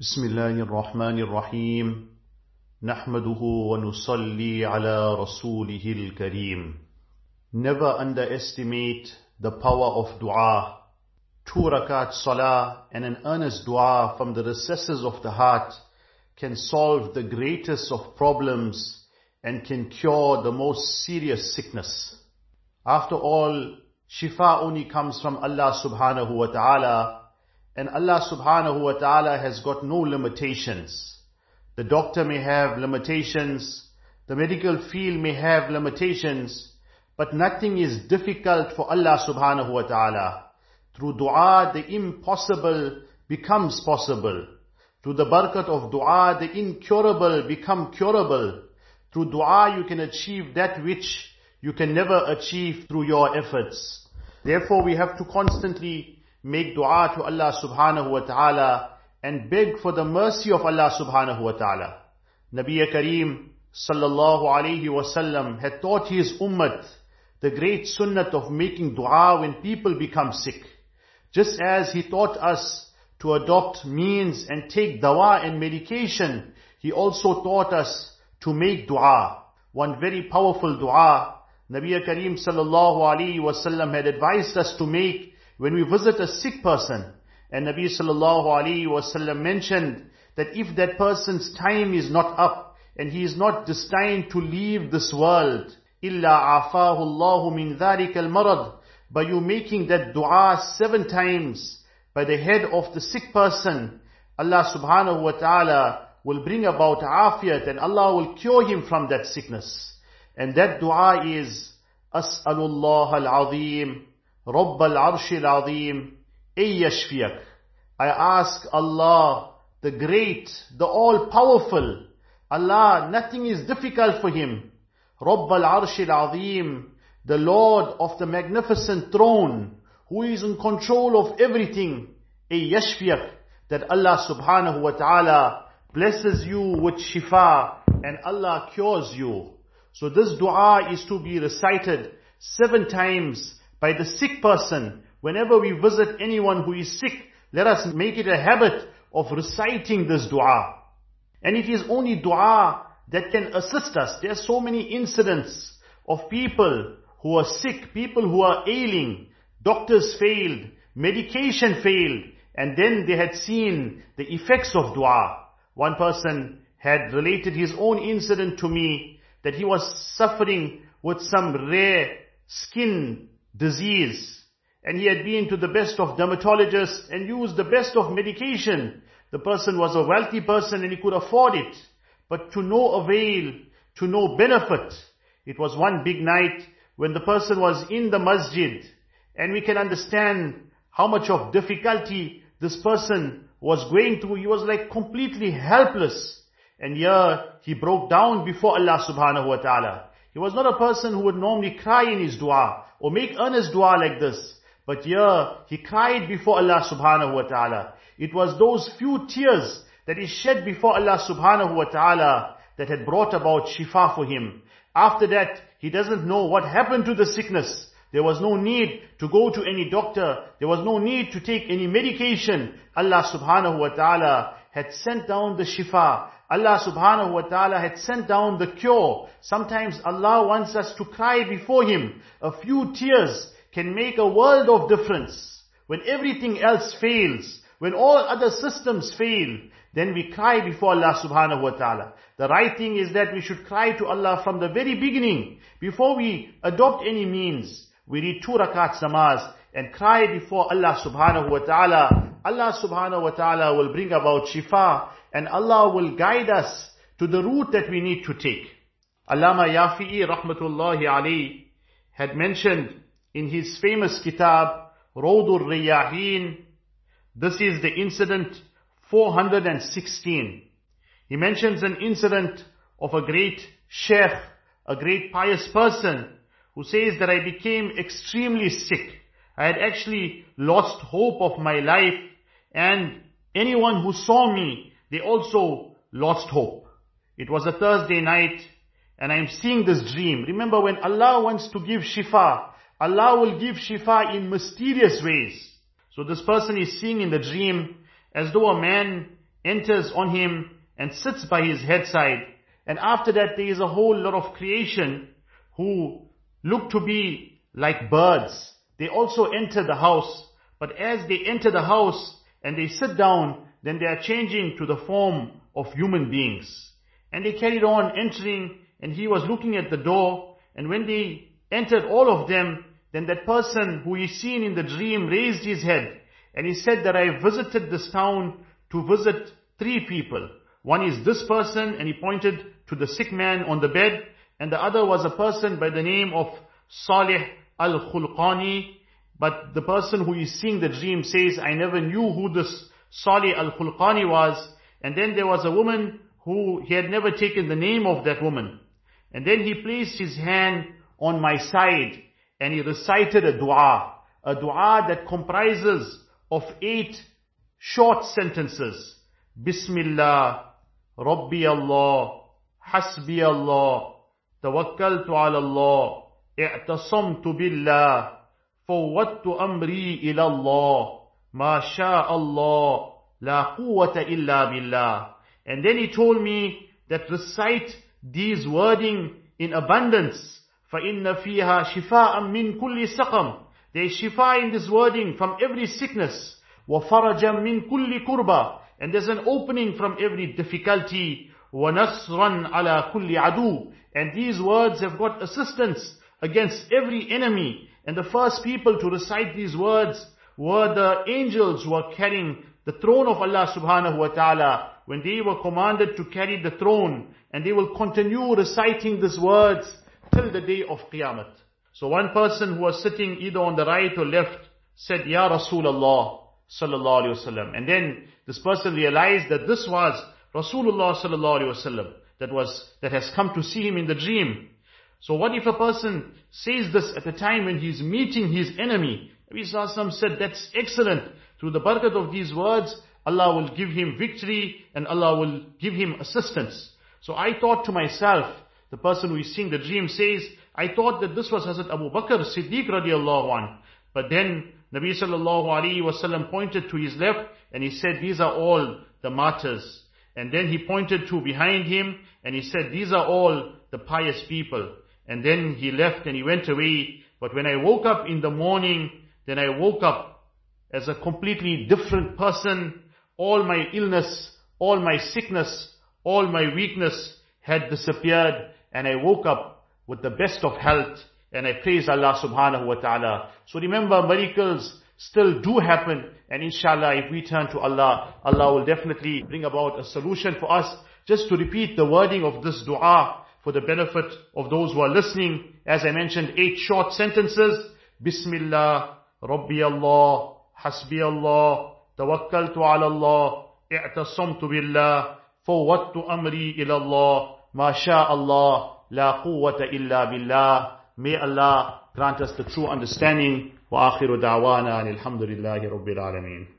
بسم الله الرحمن الرحيم نحمده ونصلي على رسوله الكريم Never underestimate the power of dua. Two rakat salah and an earnest dua from the recesses of the heart can solve the greatest of problems and can cure the most serious sickness. After all, shifa only comes from Allah subhanahu wa ta'ala and Allah subhanahu wa ta'ala has got no limitations. The doctor may have limitations, the medical field may have limitations, but nothing is difficult for Allah subhanahu wa ta'ala. Through dua, the impossible becomes possible. Through the barakat of dua, the incurable become curable. Through dua, you can achieve that which you can never achieve through your efforts. Therefore, we have to constantly make dua to Allah subhanahu wa ta'ala and beg for the mercy of Allah subhanahu wa ta'ala. Nabi Kareem sallallahu alayhi wasallam had taught his ummah the great sunnah of making dua when people become sick. Just as he taught us to adopt means and take dawa and medication, he also taught us to make dua. One very powerful dua, Nabi Kareem sallallahu alayhi wasallam had advised us to make when we visit a sick person. And Nabi sallallahu alayhi wasallam mentioned that if that person's time is not up and he is not destined to leave this world, إِلَّا عَفَاهُ اللَّهُ مِنْ ذَلِكَ الْمَرَضِ By you making that dua seven times by the head of the sick person, Allah subhanahu wa ta'ala will bring about afiyat and Allah will cure him from that sickness. And that dua is, أَسْأَلُ اللَّهَ الْعَظِيمِ رَبَّ الْعَرْشِ الْعَظِيمِ أَيْ يَشْفِيَكَ I ask Allah, the great, the all-powerful, Allah, nothing is difficult for Him. رَبَّ الْعَرْشِ الْعَظِيمِ The Lord of the magnificent throne, who is in control of everything. أَيْ يَشْفِيَكَ That Allah subhanahu wa ta'ala blesses you with shifa and Allah cures you. So this dua is to be recited seven times by the sick person. Whenever we visit anyone who is sick, let us make it a habit of reciting this dua. And it is only dua that can assist us. There are so many incidents of people who are sick, people who are ailing, doctors failed, medication failed, and then they had seen the effects of dua. One person had related his own incident to me that he was suffering with some rare skin disease. And he had been to the best of dermatologists and used the best of medication. The person was a wealthy person and he could afford it. But to no avail, to no benefit. It was one big night when the person was in the masjid. And we can understand how much of difficulty this person was going through. He was like completely helpless. And here he broke down before Allah subhanahu wa ta'ala. He was not a person who would normally cry in his dua or make earnest dua like this. But here, he cried before Allah subhanahu wa ta'ala. It was those few tears that he shed before Allah subhanahu wa ta'ala that had brought about shifa for him. After that, he doesn't know what happened to the sickness. There was no need to go to any doctor. There was no need to take any medication. Allah subhanahu wa ta'ala had sent down the shifa. Allah subhanahu wa ta'ala had sent down the cure. Sometimes Allah wants us to cry before Him. A few tears can make a world of difference. When everything else fails, when all other systems fail, then we cry before Allah subhanahu wa ta'ala. The right thing is that we should cry to Allah from the very beginning. Before we adopt any means, we read two rakats namaz and cry before Allah subhanahu wa ta'ala. Allah subhanahu wa ta'ala will bring about shifa and Allah will guide us to the route that we need to take. Allama Yafi'i rahmatullahi alayhi had mentioned in his famous kitab, Rawdur Riyahin, this is the incident 416. He mentions an incident of a great sheikh, a great pious person, who says that I became extremely sick. I had actually lost hope of my life and anyone who saw me, they also lost hope. It was a Thursday night and I'm seeing this dream. Remember when Allah wants to give shifa, Allah will give shifa in mysterious ways. So this person is seeing in the dream as though a man enters on him and sits by his headside. And after that there is a whole lot of creation who look to be like birds. They also enter the house. But as they enter the house and they sit down, then they are changing to the form of human beings. And they carried on entering and he was looking at the door and when they entered all of them, then that person who is seen in the dream raised his head and he said that I visited this town to visit three people. One is this person and he pointed to the sick man on the bed and the other was a person by the name of Salih al-Khulqani. But the person who is seeing the dream says, I never knew who this Salih al-Khulqani was. And then there was a woman who he had never taken the name of that woman. And then he placed his hand on my side and he recited a dua. A dua that comprises of eight short sentences. Bismillah, Rabbi Allah, Hasbi Allah, Tawakkaltu ala Allah, I'tasamtu billah, Fawwattu amri ila Allah. ما شاء الله لا قوة إلا بالله and then he told me that recite these wording in abundance فإن فيها شفاء من كل سقم there is shifa in this wording from every sickness وفرجا من كل كربة and there's an opening from every difficulty وَنَصْرًا عَلَى كُلِّ عَدُوٍ And these words have got assistance against every enemy. And the first people to recite these words were the angels who were carrying the throne of Allah subhanahu wa ta'ala when they were commanded to carry the throne and they will continue reciting these words till the day of Qiyamah. So one person who was sitting either on the right or left said, Ya Rasulullah sallallahu alayhi wasallam. And then this person realized that this was Rasulullah sallallahu alayhi wasallam that was, that has come to see him in the dream. So what if a person says this at the time when he's meeting his enemy? Nabi Sallallahu said, that's excellent. Through the barakat of these words, Allah will give him victory and Allah will give him assistance. So I thought to myself, the person who is seeing the dream says, I thought that this was Hazrat Abu Bakr Siddiq radiallahu an. But then Nabi sallallahu alayhi wasallam pointed to his left and he said, these are all the martyrs. And then he pointed to behind him and he said, these are all the pious people. And then he left and he went away. But when I woke up in the morning, then I woke up as a completely different person. All my illness, all my sickness, all my weakness had disappeared and I woke up with the best of health and I praise Allah subhanahu wa ta'ala. So remember miracles still do happen and inshallah if we turn to Allah, Allah will definitely bring about a solution for us. Just to repeat the wording of this dua, for the benefit of those who are listening. As I mentioned, eight short sentences. Bismillah, ربي الله حسبي الله توكلت على الله اعتصمت بالله فوضت أمري إلى الله. ما شاء الله لا قوة إلا بالله. May Allah grant us the true understanding. وآخر دعوانا الحمد لله رب العالمين.